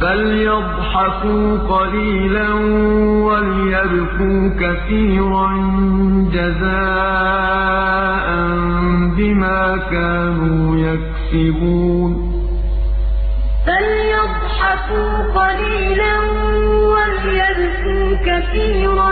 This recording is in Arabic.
فَلْيَضْحَكُوا قَلِيلًا وَلْيَبْكُوا كَثِيرًا جَزَاءً بِمَا كَانُوا يَكْسِبُونَ فَلْيَضْحَكُوا قَلِيلًا وَلْيَبْكُوا كَثِيرًا